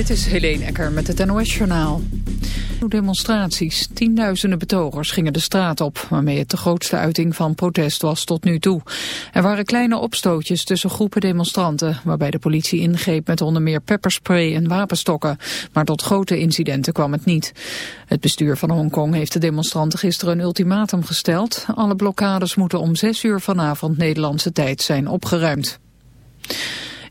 Dit is Helene Ecker met het NOS-journaal. Demonstraties. Tienduizenden betogers gingen de straat op, waarmee het de grootste uiting van protest was tot nu toe. Er waren kleine opstootjes tussen groepen demonstranten, waarbij de politie ingreep met onder meer pepperspray en wapenstokken. Maar tot grote incidenten kwam het niet. Het bestuur van Hongkong heeft de demonstranten gisteren een ultimatum gesteld. Alle blokkades moeten om zes uur vanavond Nederlandse tijd zijn opgeruimd.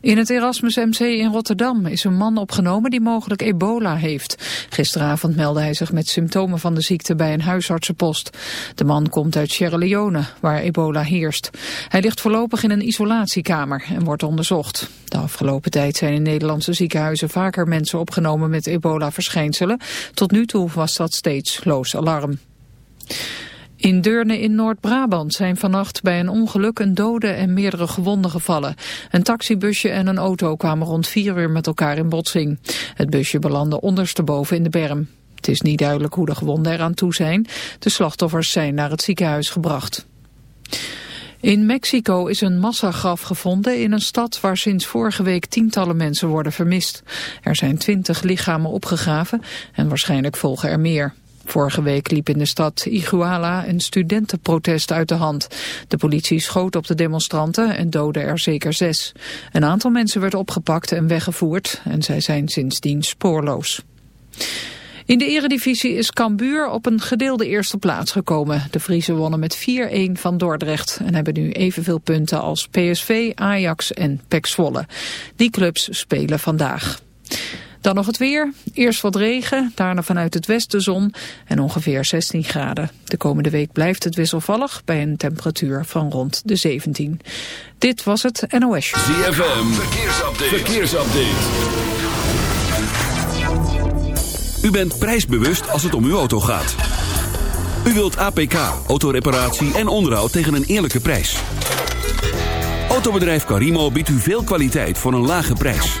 In het Erasmus MC in Rotterdam is een man opgenomen die mogelijk ebola heeft. Gisteravond meldde hij zich met symptomen van de ziekte bij een huisartsenpost. De man komt uit Sierra Leone, waar ebola heerst. Hij ligt voorlopig in een isolatiekamer en wordt onderzocht. De afgelopen tijd zijn in Nederlandse ziekenhuizen vaker mensen opgenomen met ebola-verschijnselen. Tot nu toe was dat steeds loos alarm. In Deurne in Noord-Brabant zijn vannacht bij een ongeluk een dode en meerdere gewonden gevallen. Een taxibusje en een auto kwamen rond vier uur met elkaar in botsing. Het busje belandde ondersteboven in de berm. Het is niet duidelijk hoe de gewonden eraan toe zijn. De slachtoffers zijn naar het ziekenhuis gebracht. In Mexico is een massagraf gevonden in een stad waar sinds vorige week tientallen mensen worden vermist. Er zijn twintig lichamen opgegraven en waarschijnlijk volgen er meer. Vorige week liep in de stad Iguala een studentenprotest uit de hand. De politie schoot op de demonstranten en doodde er zeker zes. Een aantal mensen werd opgepakt en weggevoerd en zij zijn sindsdien spoorloos. In de eredivisie is Cambuur op een gedeelde eerste plaats gekomen. De Friese wonnen met 4-1 van Dordrecht en hebben nu evenveel punten als PSV, Ajax en PEC Zwolle. Die clubs spelen vandaag. Dan nog het weer. Eerst wat regen, daarna vanuit het westen zon en ongeveer 16 graden. De komende week blijft het wisselvallig bij een temperatuur van rond de 17. Dit was het NOS. ZFM, verkeersupdate. verkeersupdate. U bent prijsbewust als het om uw auto gaat. U wilt APK, autoreparatie en onderhoud tegen een eerlijke prijs. Autobedrijf Carimo biedt u veel kwaliteit voor een lage prijs.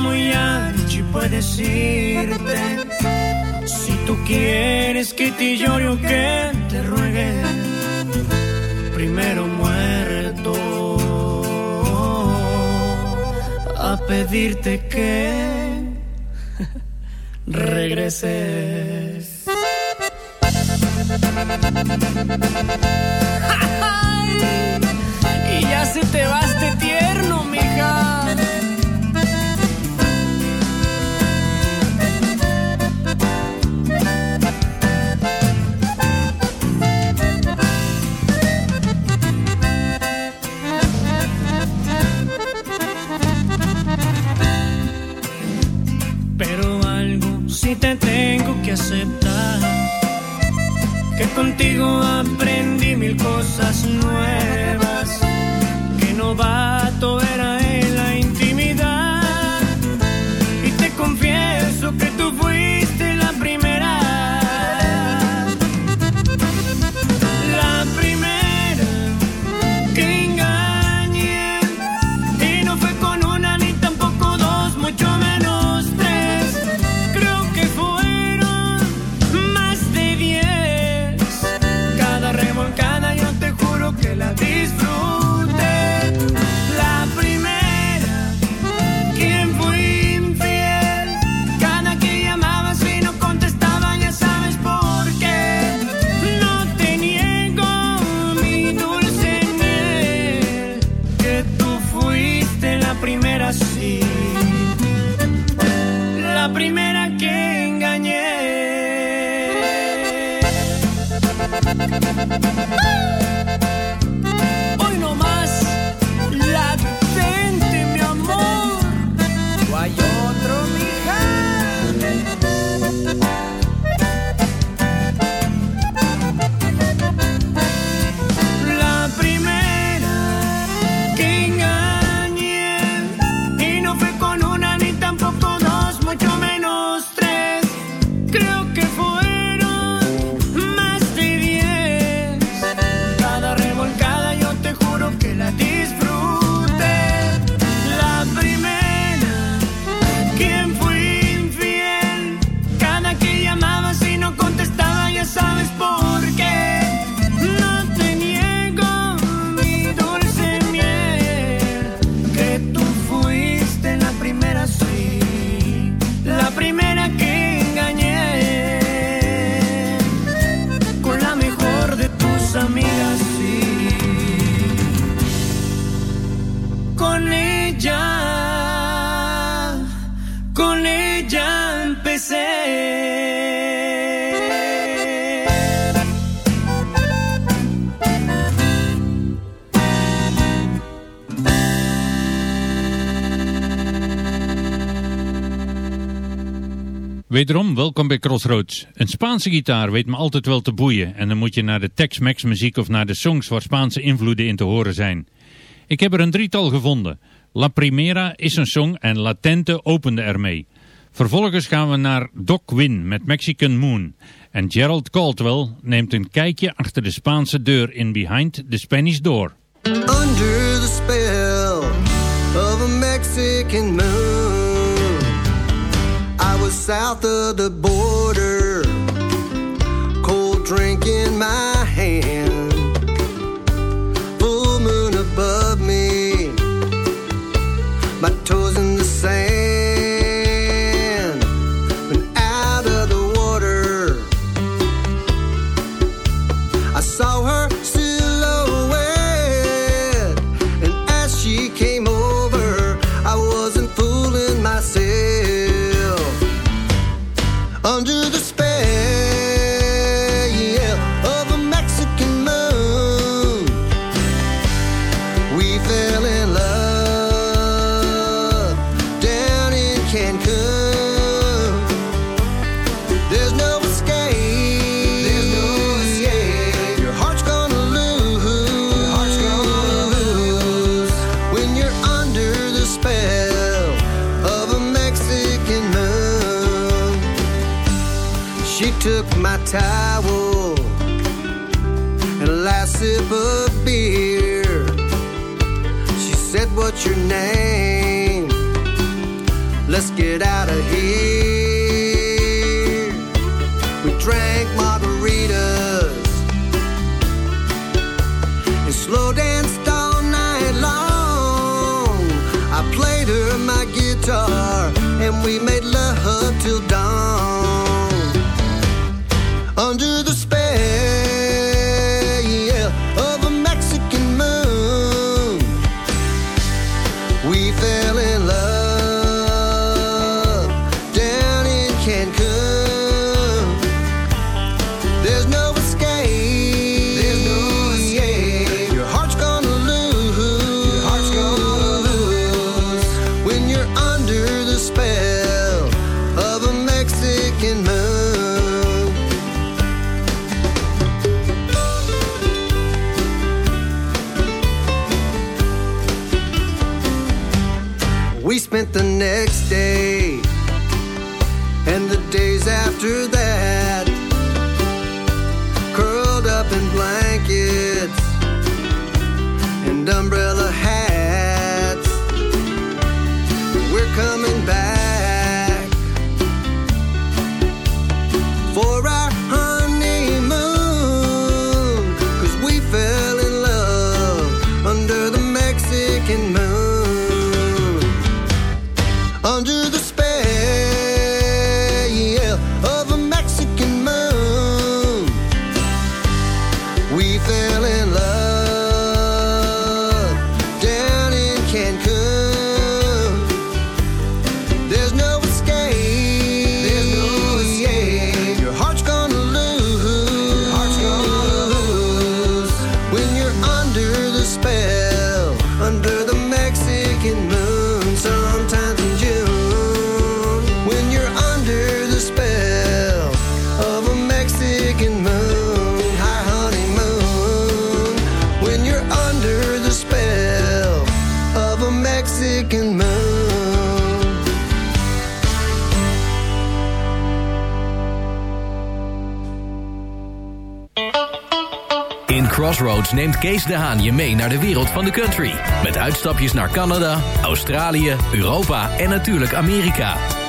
Muy ancha y puedes irte. Si tú quieres que te llore o que te ruegue, primero muerto a pedirte que regreses. Y ya se te va este tierno, que aceptar que contigo aprendí mil cosas nuevas, que novato era Wederom, welkom bij Crossroads. Een Spaanse gitaar weet me altijd wel te boeien en dan moet je naar de Tex-Mex muziek of naar de songs waar Spaanse invloeden in te horen zijn. Ik heb er een drietal gevonden. La Primera is een song en Latente opende ermee. Vervolgens gaan we naar Doc Win met Mexican Moon. En Gerald Caldwell neemt een kijkje achter de Spaanse deur in Behind the Spanish Door. under the spell of a Mexican moon. South of the border, cold drink in my towel and a last sip of beer. She said, "What's your name? Let's get out of here." We drank margaritas and slow danced all night long. I played her my guitar and we made Crossroads neemt Kees de Haan je mee naar de wereld van de country. Met uitstapjes naar Canada, Australië, Europa en natuurlijk Amerika.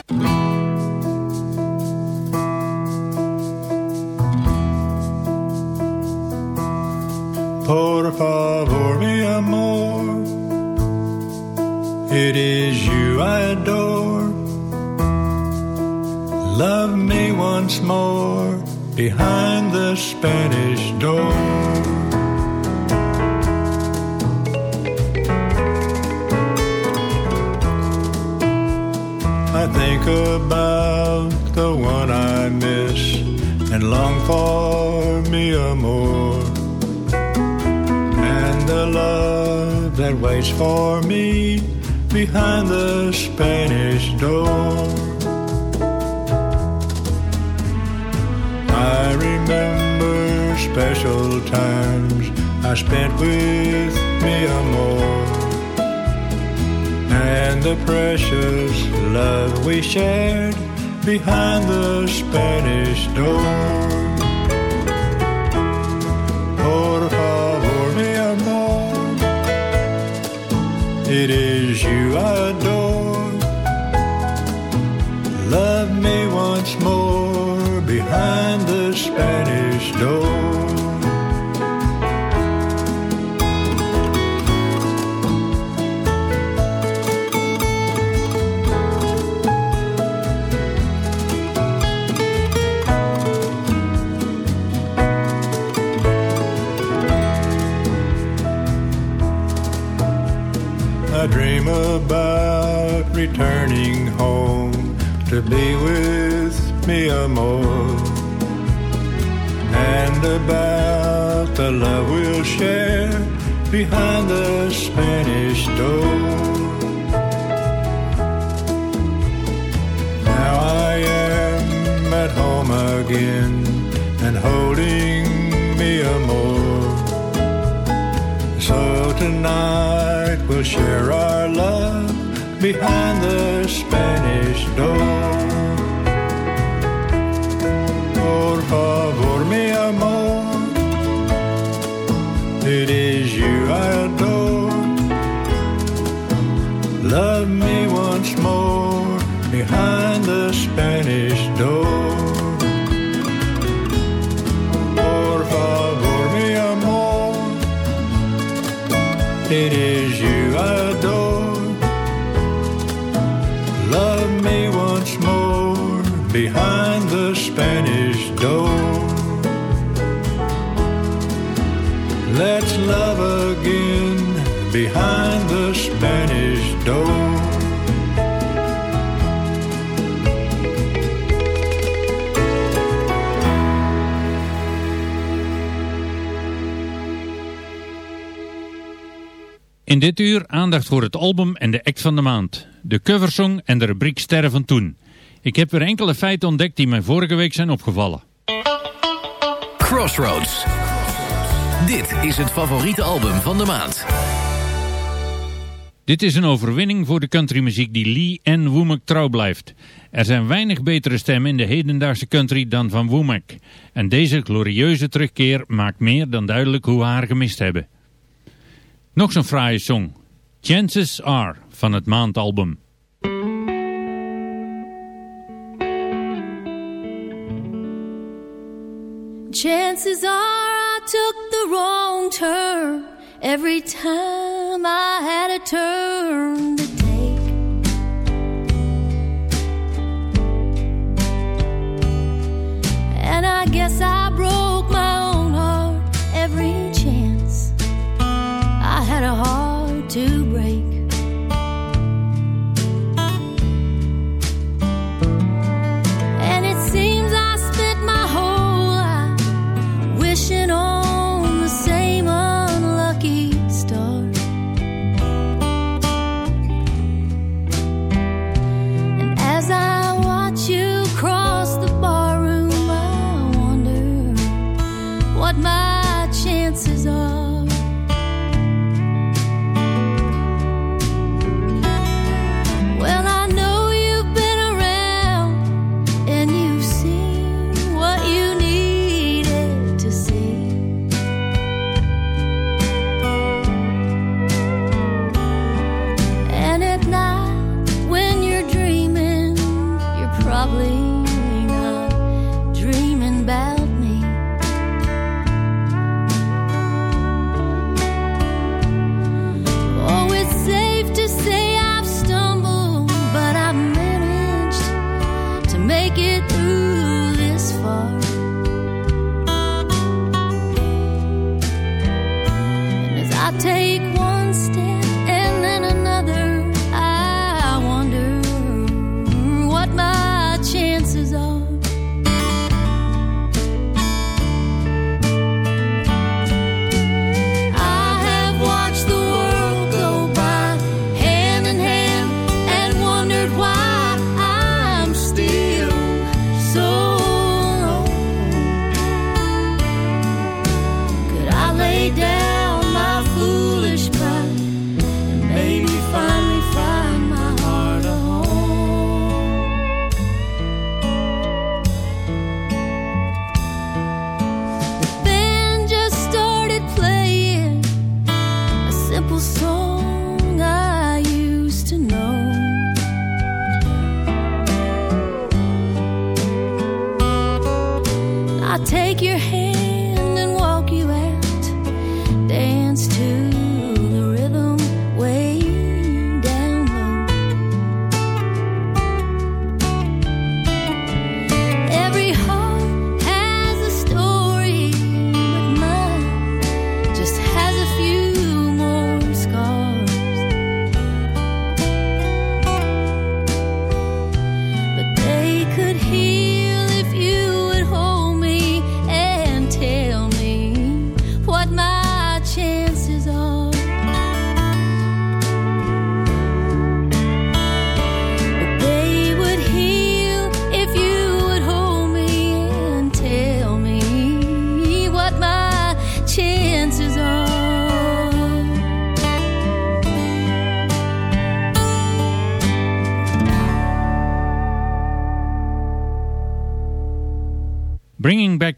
Behind the Spanish door. Por favor, mi amor, it is you I adore. Returning home to be with me amor and about the love we'll share behind the Spanish door. Now I am at home again and holding me amor. So tonight we'll share our love behind the Spanish door. Por favor, mi amor, it is you I adore. Love me once more behind the Spanish behind the Spanish door. In dit uur aandacht voor het album en de act van de maand. De coversong en de rubriek Sterren van Toen. Ik heb weer enkele feiten ontdekt die mij vorige week zijn opgevallen. Crossroads. Dit is het favoriete album van de maand. Dit is een overwinning voor de countrymuziek die Lee en Womack trouw blijft. Er zijn weinig betere stemmen in de hedendaagse country dan van Womack. En deze glorieuze terugkeer maakt meer dan duidelijk hoe we haar gemist hebben. Nog zo'n fraaie song. Chances Are van het maandalbum. Chances are I took the wrong turn every time I had a turn to take. And I guess I broke my own heart every chance I had a heart to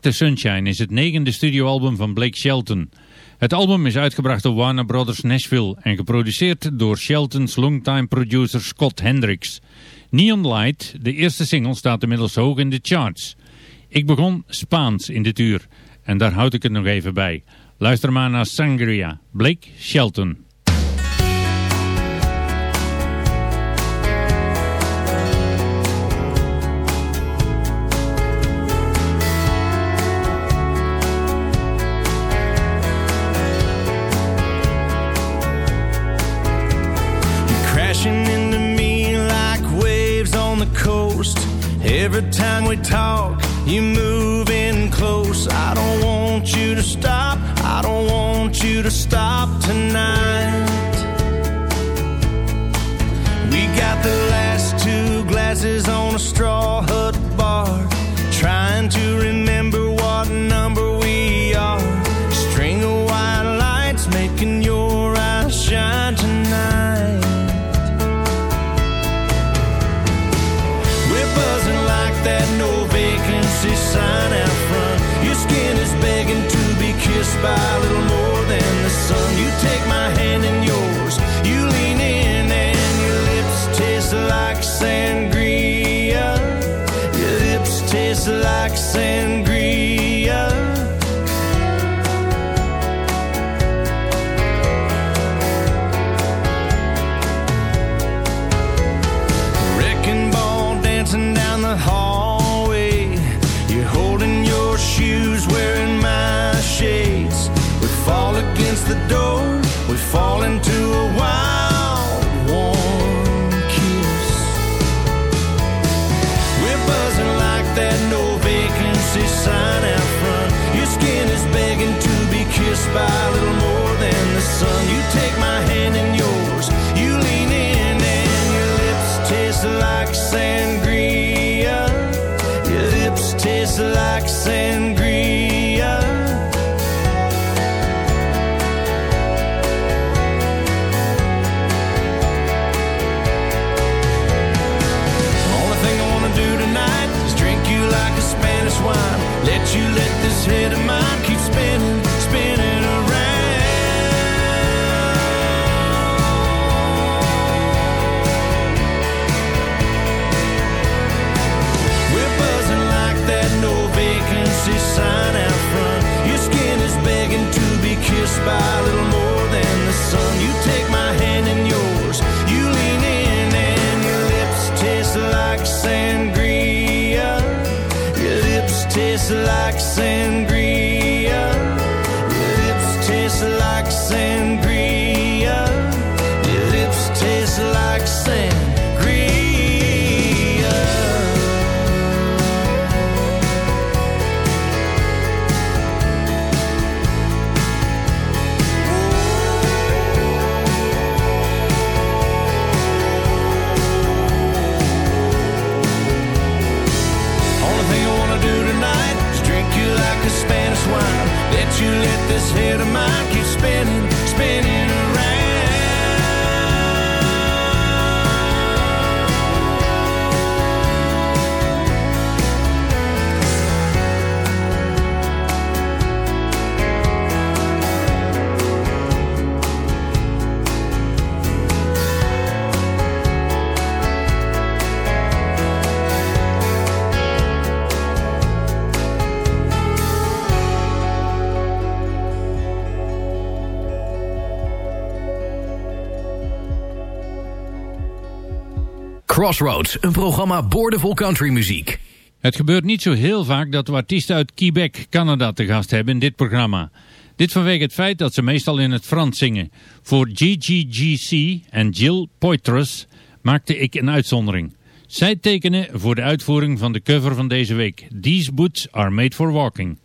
the Sunshine is het negende studioalbum van Blake Shelton. Het album is uitgebracht door Warner Brothers Nashville en geproduceerd door Shelton's longtime producer Scott Hendricks. Neon Light, de eerste single, staat inmiddels hoog in de charts. Ik begon Spaans in dit uur en daar houd ik het nog even bij. Luister maar naar Sangria, Blake Shelton. Every time we talk, you move in close. I don't want you to stop. I don't want you to stop tonight. Crossroads, een programma boordevol countrymuziek. Het gebeurt niet zo heel vaak dat we artiesten uit Quebec, Canada te gast hebben in dit programma. Dit vanwege het feit dat ze meestal in het Frans zingen. Voor GGGC en Jill Poitras maakte ik een uitzondering. Zij tekenen voor de uitvoering van de cover van deze week. These boots are made for walking.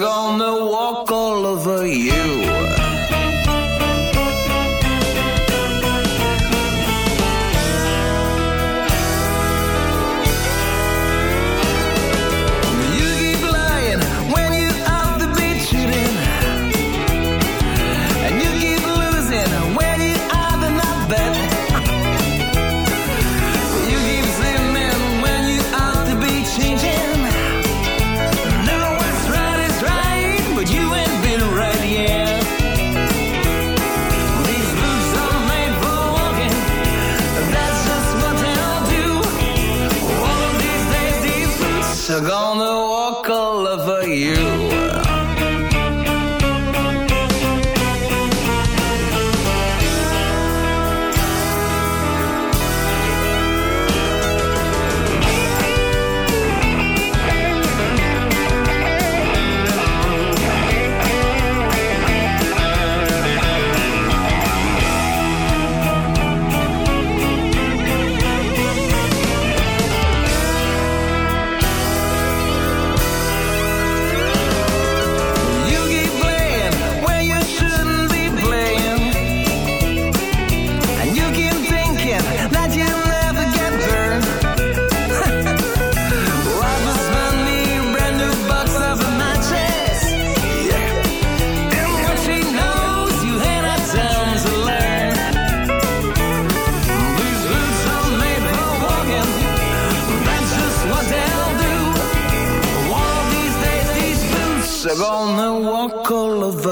gonna walk all over you.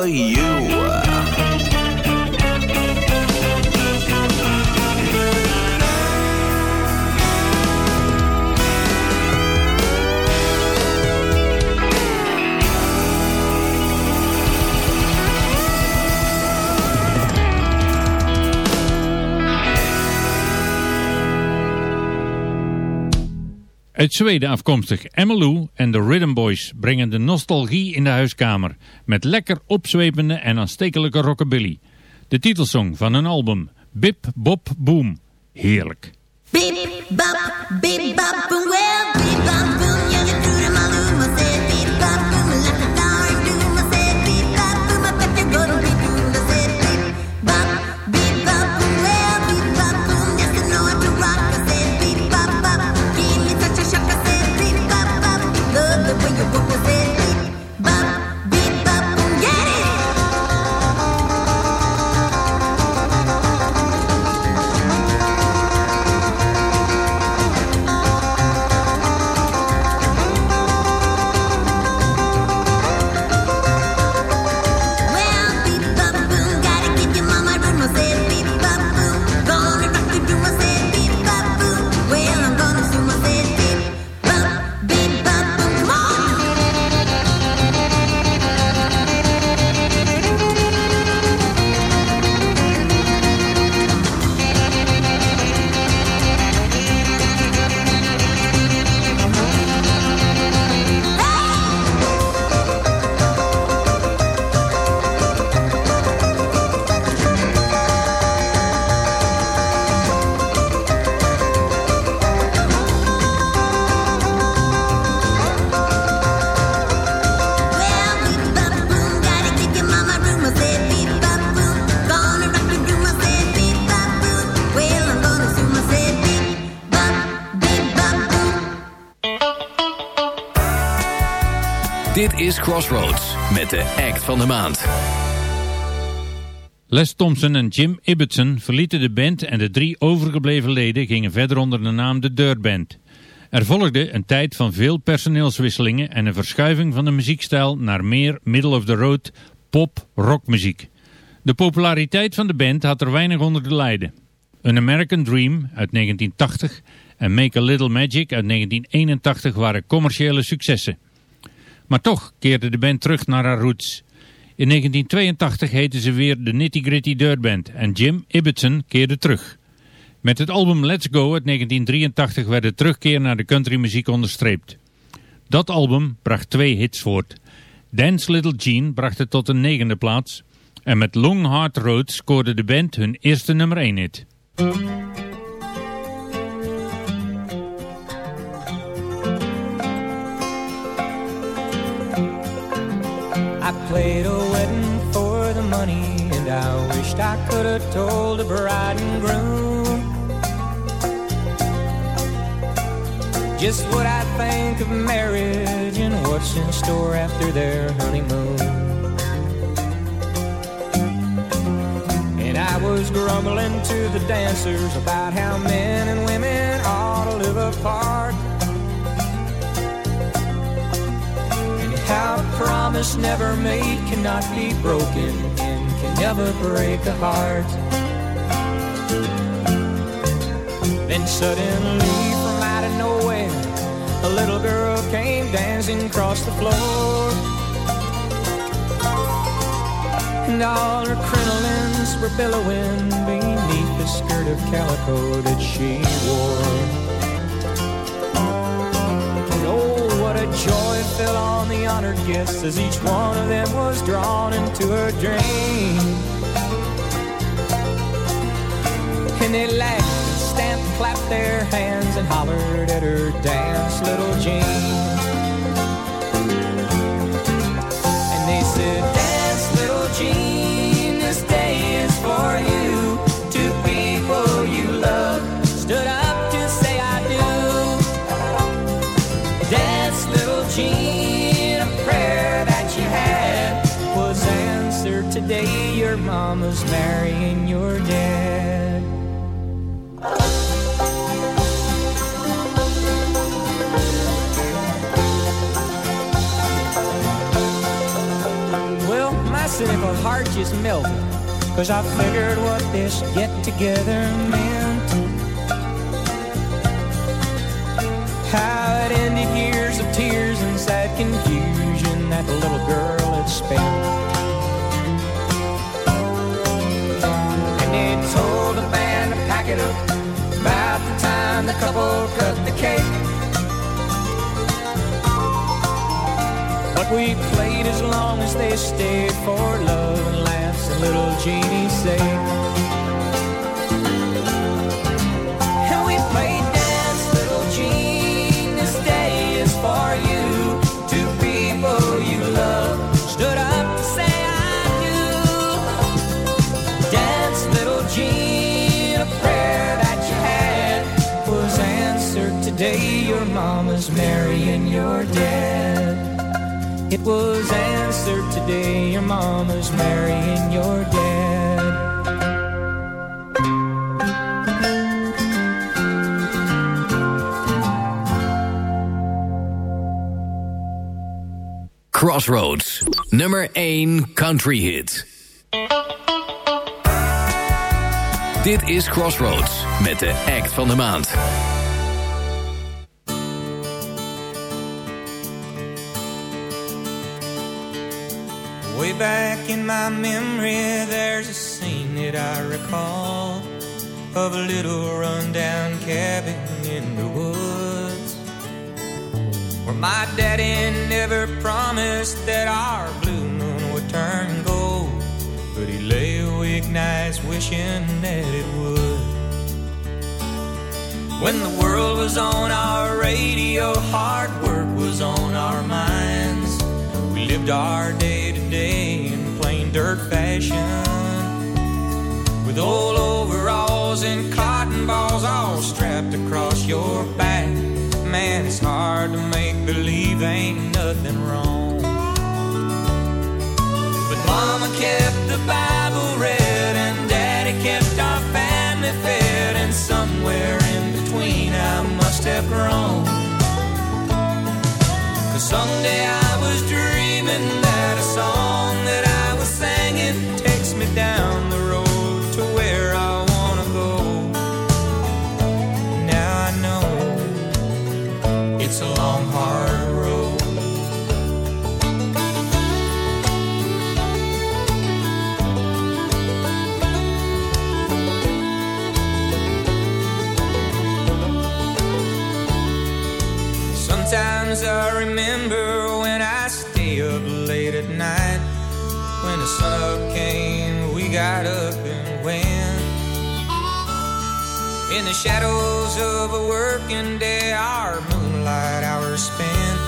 You. Uit Zweden afkomstig Emmylou en de Rhythm Boys brengen de nostalgie in de huiskamer met lekker opzwepende en aanstekelijke rockabilly. De titelsong van hun album Bip Bop Boom. Heerlijk. Beep, bop, beep, bop, is Crossroads met de act van de maand. Les Thompson en Jim Ibbotson verlieten de band en de drie overgebleven leden gingen verder onder de naam de Dirt Band. Er volgde een tijd van veel personeelswisselingen en een verschuiving van de muziekstijl naar meer middle-of-the-road pop-rockmuziek. De populariteit van de band had er weinig onder te lijden. An American Dream uit 1980 en Make a Little Magic uit 1981 waren commerciële successen. Maar toch keerde de band terug naar haar roots. In 1982 heette ze weer de Nitty Gritty Dirt Band en Jim Ibbotson keerde terug. Met het album Let's Go uit 1983 werd de terugkeer naar de countrymuziek onderstreept. Dat album bracht twee hits voort. Dance Little Jean bracht het tot een negende plaats en met Long Hard Road scoorde de band hun eerste nummer 1 hit. Played a wedding for the money, and I wished I could have told the bride and groom just what I think of marriage and what's in store after their honeymoon. And I was grumbling to the dancers about how men and women ought to live apart. How a promise never made cannot be broken and can never break a heart. Then suddenly, from out of nowhere, a little girl came dancing across the floor. And all her crinolines were billowing beneath the skirt of calico that she wore. Joy fell on the honored guests as each one of them was drawn into her dream. And they laughed and stamped, clapped their hands and hollered at her dance, little Jean. And they said, Dance, little Jean, mama's marrying your dad. Well, my cynical heart just melted. Cause I figured what this get together meant. How it ended years of tears and sad confusion that the little girl had spent. About the time the couple cut the cake. But we played as long as they stayed for love and laughs. And little Jeannie said. Your dad. It was answered today. Your mama's marrying your dad. Crossroads, nummer 1 country hit. Dit is Crossroads met de act van de maand. Back in my memory, there's a scene that I recall of a little rundown cabin in the woods. Where my daddy never promised that our blue moon would turn gold, but he lay awake nights wishing that it would. When the world was on our radio, hard work was on our minds. Lived our day to day in plain dirt fashion. With old overalls and cotton balls all strapped across your back. Man, it's hard to make believe ain't nothing wrong. But Mama kept the Bible read and Daddy kept our family fed. And somewhere in between I must have grown. Cause someday I was dreaming the shadows of a working day, our moonlight hours spent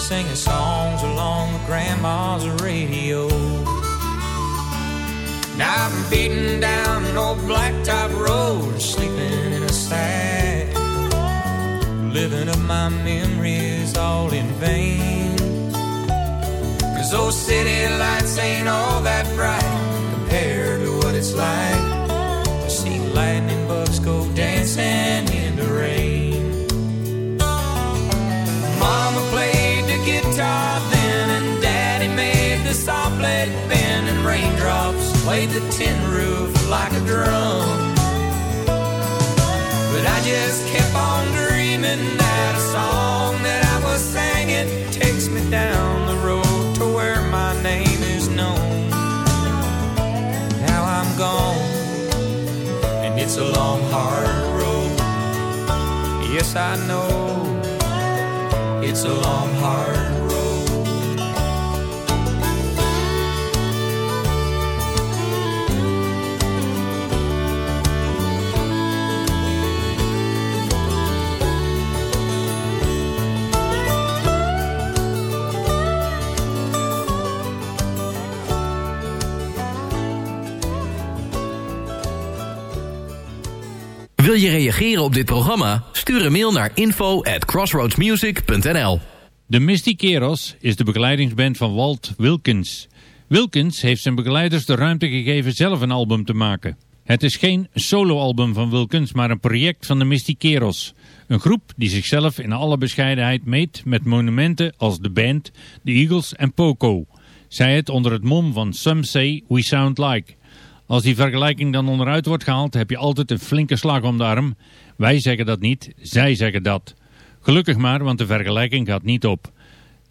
singing songs along with grandma's radio. Now I'm beating down an old blacktop road, sleeping in a sack living up my memories all in vain. Cause those city lights ain't all that bright compared to what it's like to see lightning bugs go dancing in the rain. Mama played the guitar then, and Daddy made the saw blade bend, and raindrops played the tin roof like a drum. But I just kept on dreaming that a song that I was singing takes me down the road a long, hard road. Yes, I know it's a long, hard road. Je reageren op dit programma? Stuur een mail naar info at crossroadsmusic.nl De Misty Keros is de begeleidingsband van Walt Wilkins. Wilkins heeft zijn begeleiders de ruimte gegeven zelf een album te maken. Het is geen soloalbum van Wilkins, maar een project van de Misty Keros. Een groep die zichzelf in alle bescheidenheid meet met monumenten als The Band, The Eagles en Poco. Zij het onder het mom van Some Say We Sound Like. Als die vergelijking dan onderuit wordt gehaald, heb je altijd een flinke slag om de arm. Wij zeggen dat niet, zij zeggen dat. Gelukkig maar, want de vergelijking gaat niet op.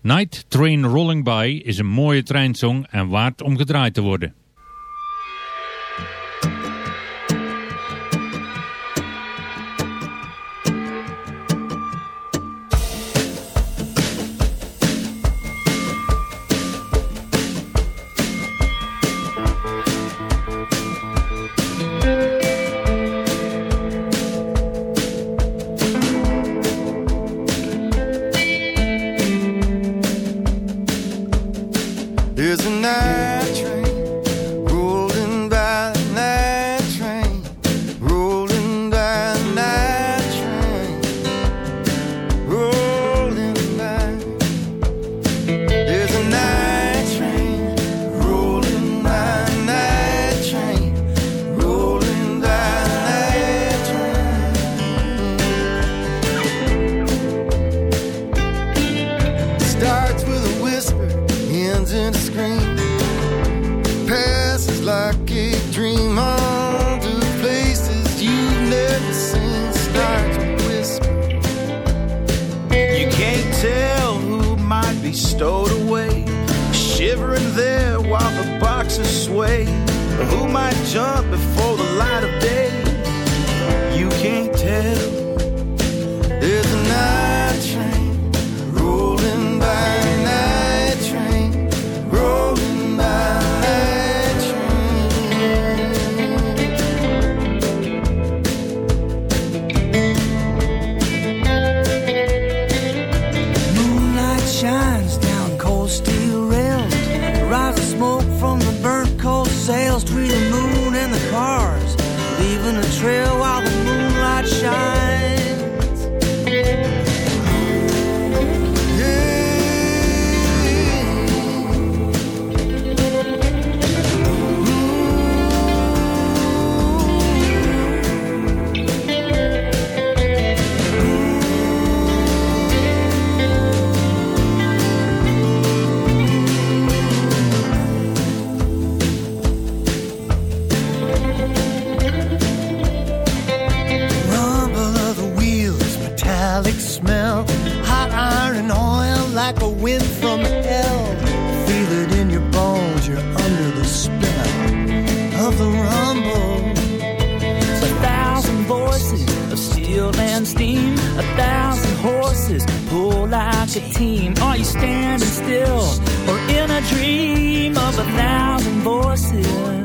Night Train Rolling By is een mooie treinsong en waard om gedraaid te worden. Might jump before team. Are you standing still or in a dream of a thousand voices?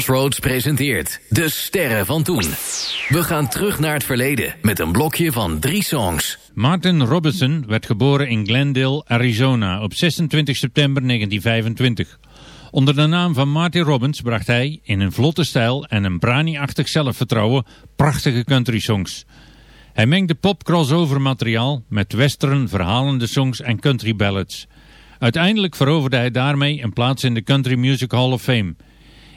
Crossroads presenteert De Sterren van Toen. We gaan terug naar het verleden met een blokje van drie songs. Martin Robinson werd geboren in Glendale, Arizona op 26 september 1925. Onder de naam van Martin Robbins bracht hij in een vlotte stijl en een brani-achtig zelfvertrouwen prachtige country songs. Hij mengde pop-crossover materiaal met western, verhalende songs en country ballads. Uiteindelijk veroverde hij daarmee een plaats in de Country Music Hall of Fame.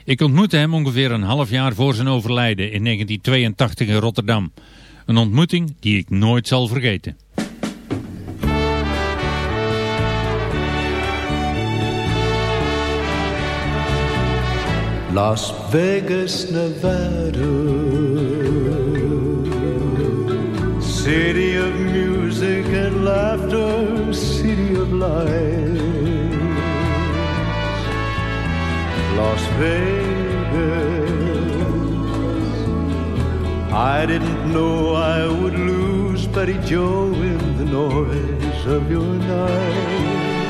Ik ontmoette hem ongeveer een half jaar voor zijn overlijden in 1982 in Rotterdam. Een ontmoeting die ik nooit zal vergeten. Las Vegas, Nevada. City of music and laughter, city of lights. Las Vegas. I didn't know I would lose Betty Joe in the noise of your night.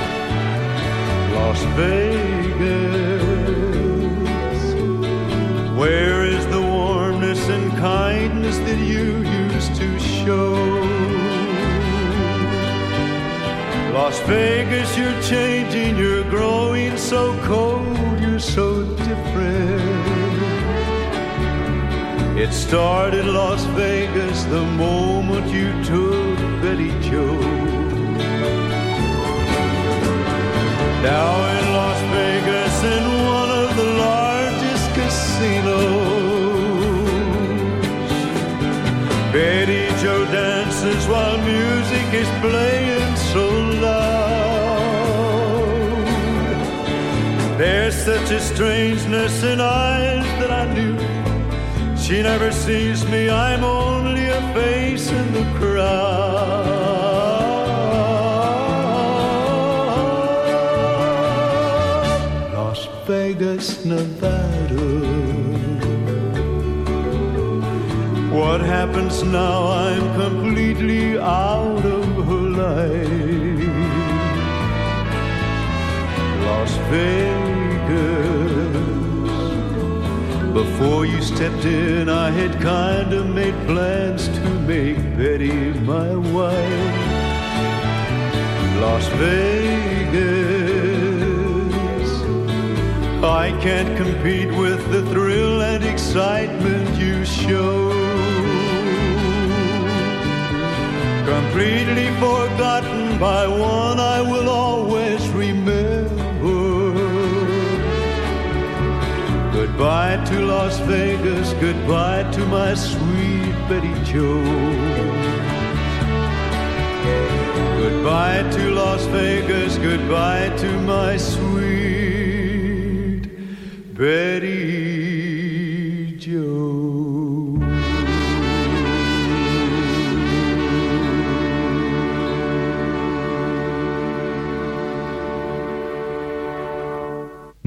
Las Vegas. Where is the warmness and kindness Las Vegas, you're changing, you're growing so cold, you're so different. It started Las Vegas the moment you took Betty Joe. Now in Las Vegas, in one of the largest casinos, Betty Joe dances while music is playing such a strangeness in eyes that I knew. She never sees me, I'm only a face in the crowd. Las Vegas, Nevada. What happens now? I'm completely out of her life. Las Vegas. Before you stepped in, I had kinda made plans to make Betty my wife. Las Vegas. I can't compete with the thrill and excitement you show. Completely forgotten by one I Goodbye to Las Vegas, goodbye to my sweet Betty Joe. Goodbye to Las Vegas, goodbye to my sweet Betty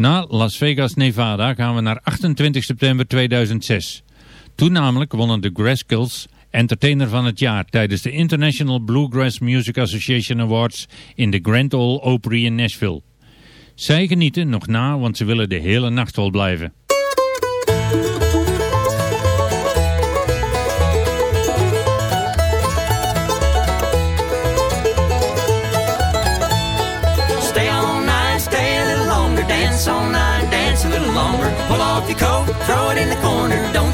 Na Las Vegas, Nevada gaan we naar 28 september 2006. Toen namelijk wonnen de Graskills Entertainer van het jaar tijdens de International Bluegrass Music Association Awards in de Grand Ole Opry in Nashville. Zij genieten nog na, want ze willen de hele nacht wel blijven.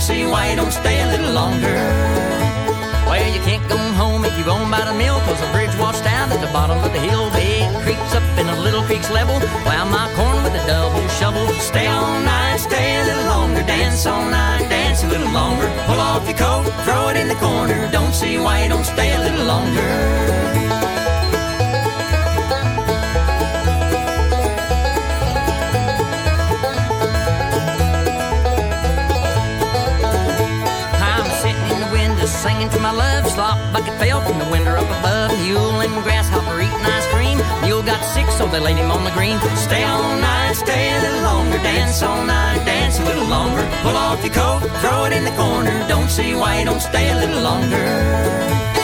See why you don't stay a little longer. Well, you can't go home if you're going by the mill, cause the bridge washed down at the bottom of the hill. Big creeks up in the little creek's level. Plow my corn with a double shovel. Stay all night, stay a little longer, dance all night, dance a little longer. Pull off your coat, throw it in the corner. Don't see why you don't stay a little longer. Singing to my love. Slop bucket fell from the window up above. Mule and grasshopper eating ice cream. Mule got sick, so they laid him on the green. Stay all night, stay a little longer. Dance all night, dance a little longer. Pull off your coat, throw it in the corner. Don't see why you don't stay a little longer.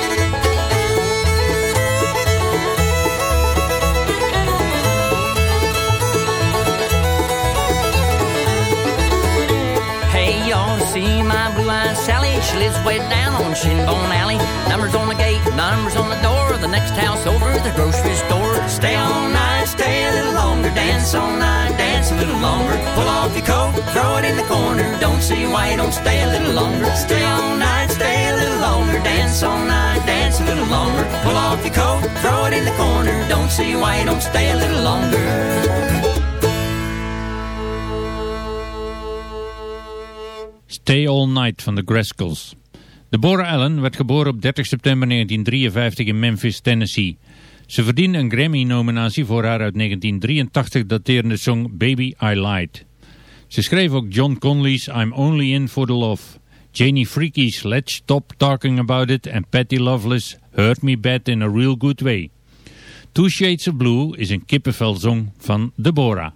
See my blue-eyed Sally? She lives way down on Shinbone Alley. Numbers on the gate, numbers on the door. The next house over, the grocery store. Stay all night, stay a little longer. Dance all night, dance a little longer. Pull off your coat, throw it in the corner. Don't see why you don't stay a little longer. Stay all night, stay a little longer. Dance all night, dance a little longer. Pull off your coat, throw it in the corner. Don't see why you don't stay a little longer. Stay All Night van de Graskels. Deborah Allen werd geboren op 30 september 1953 in Memphis, Tennessee. Ze verdiende een Grammy-nominatie voor haar uit 1983 daterende song Baby I Lied. Ze schreef ook John Conley's I'm Only In For The Love, Janie Freaky's Let's Stop Talking About It en Patty Loveless Hurt Me Bad In A Real Good Way. Two Shades of Blue is een kippenvelzong van Deborah.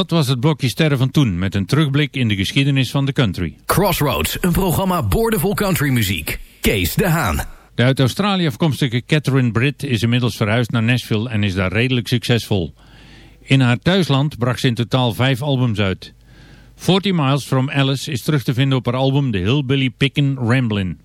Dat was het blokje Sterren van toen, met een terugblik in de geschiedenis van de country. Crossroads, een programma boordevol countrymuziek. Kees de Haan. De uit Australië afkomstige Catherine Britt is inmiddels verhuisd naar Nashville en is daar redelijk succesvol. In haar thuisland bracht ze in totaal vijf albums uit. 40 Miles from Alice is terug te vinden op haar album The Hillbilly Pickin' Ramblin'.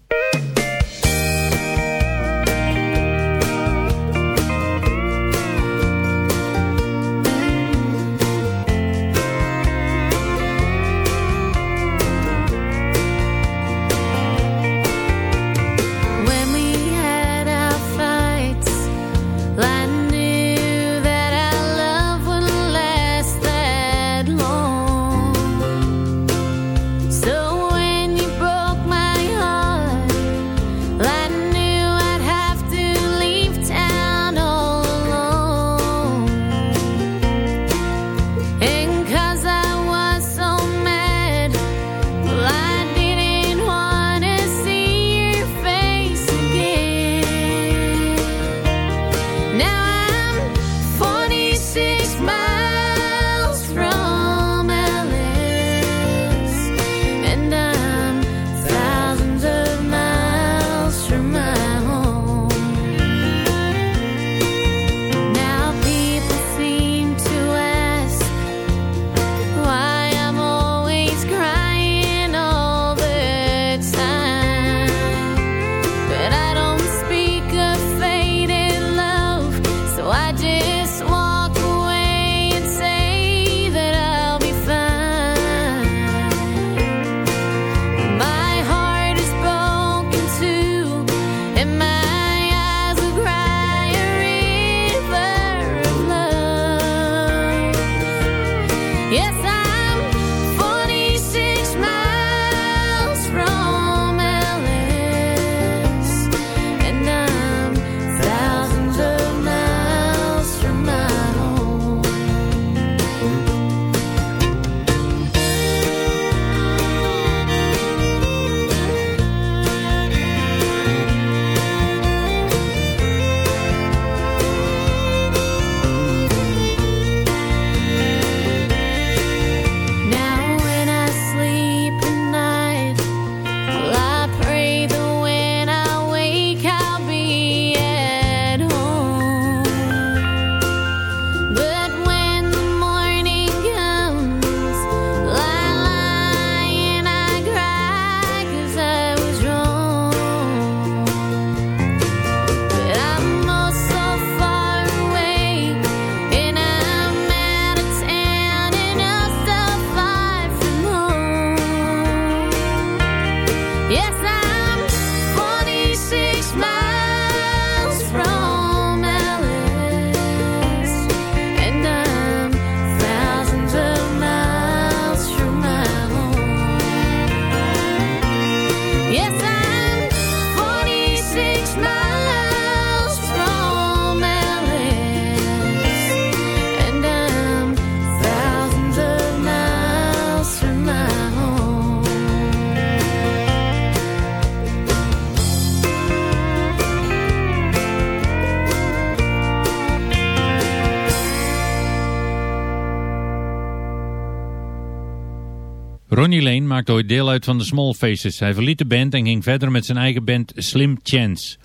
Maakte ooit deel uit van de Small Faces. Hij verliet de band en ging verder met zijn eigen band Slim Chance.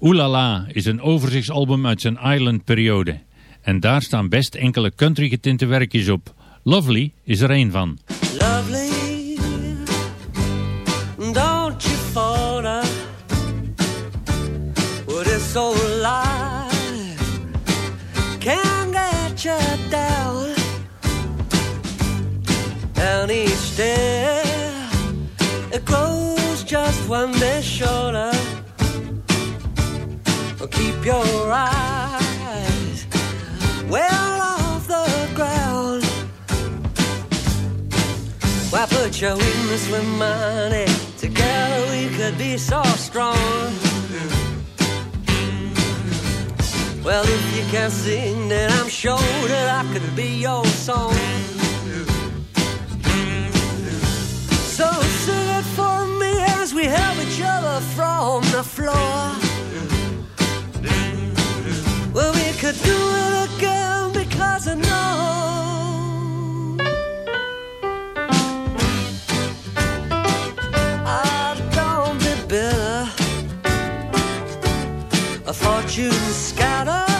Oelala is een overzichtsalbum uit zijn Island-periode. En daar staan best enkele country getinte werkjes op. Lovely is er één van. Lovely, Your eyes well off the ground. Why put your weakness with money? Together we could be so strong. Well, if you can sing, then I'm sure that I could be your song. So sing it for me as we help each other from the floor. could do it again because I know I don't be bitter. A fortune scattered.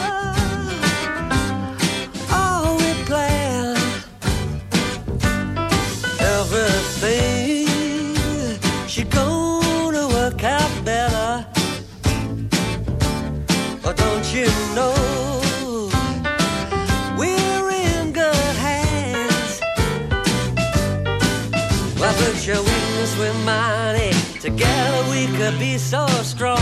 could be so strong.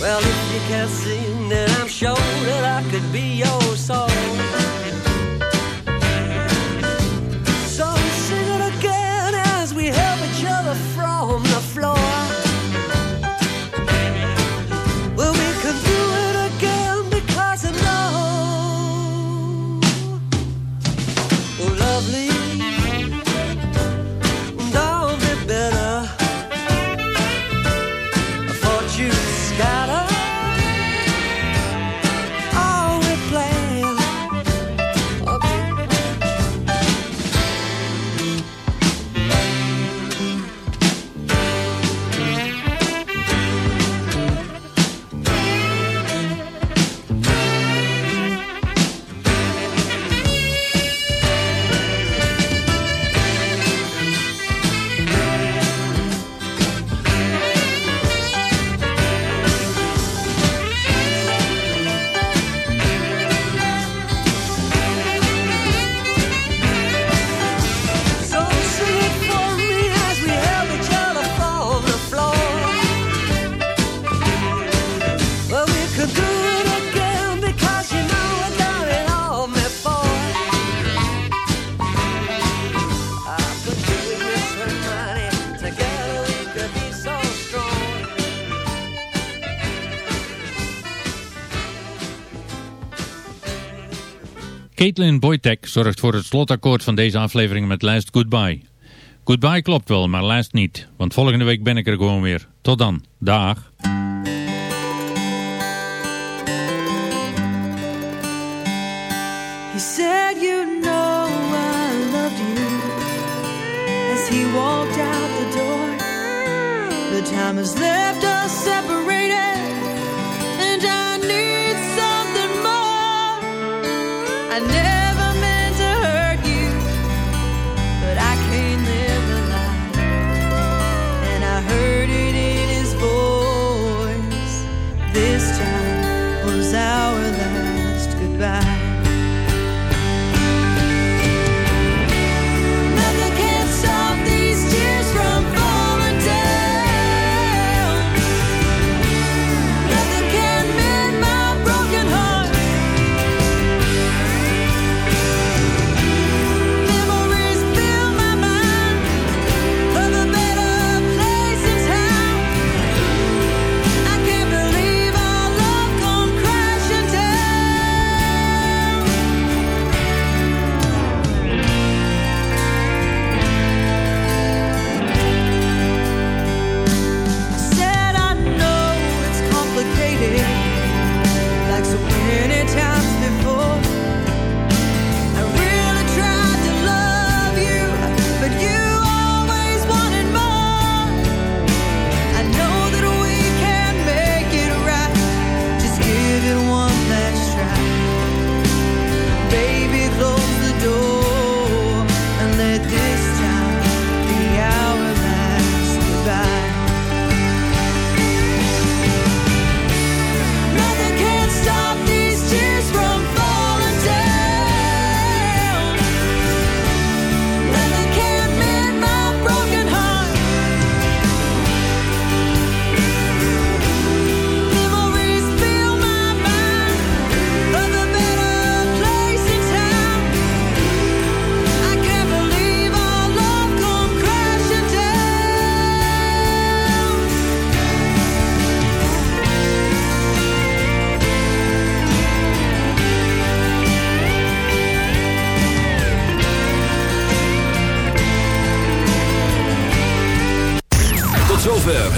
Well, if you can't sing, then I'm sure that I could be your song. In Boytek zorgt voor het slotakkoord van deze aflevering met last Goodbye. Goodbye klopt wel, maar Last niet. Want volgende week ben ik er gewoon weer. Tot dan. Dag. He said you know I loved you As he walked out the door The time has left us separated And I need something more I never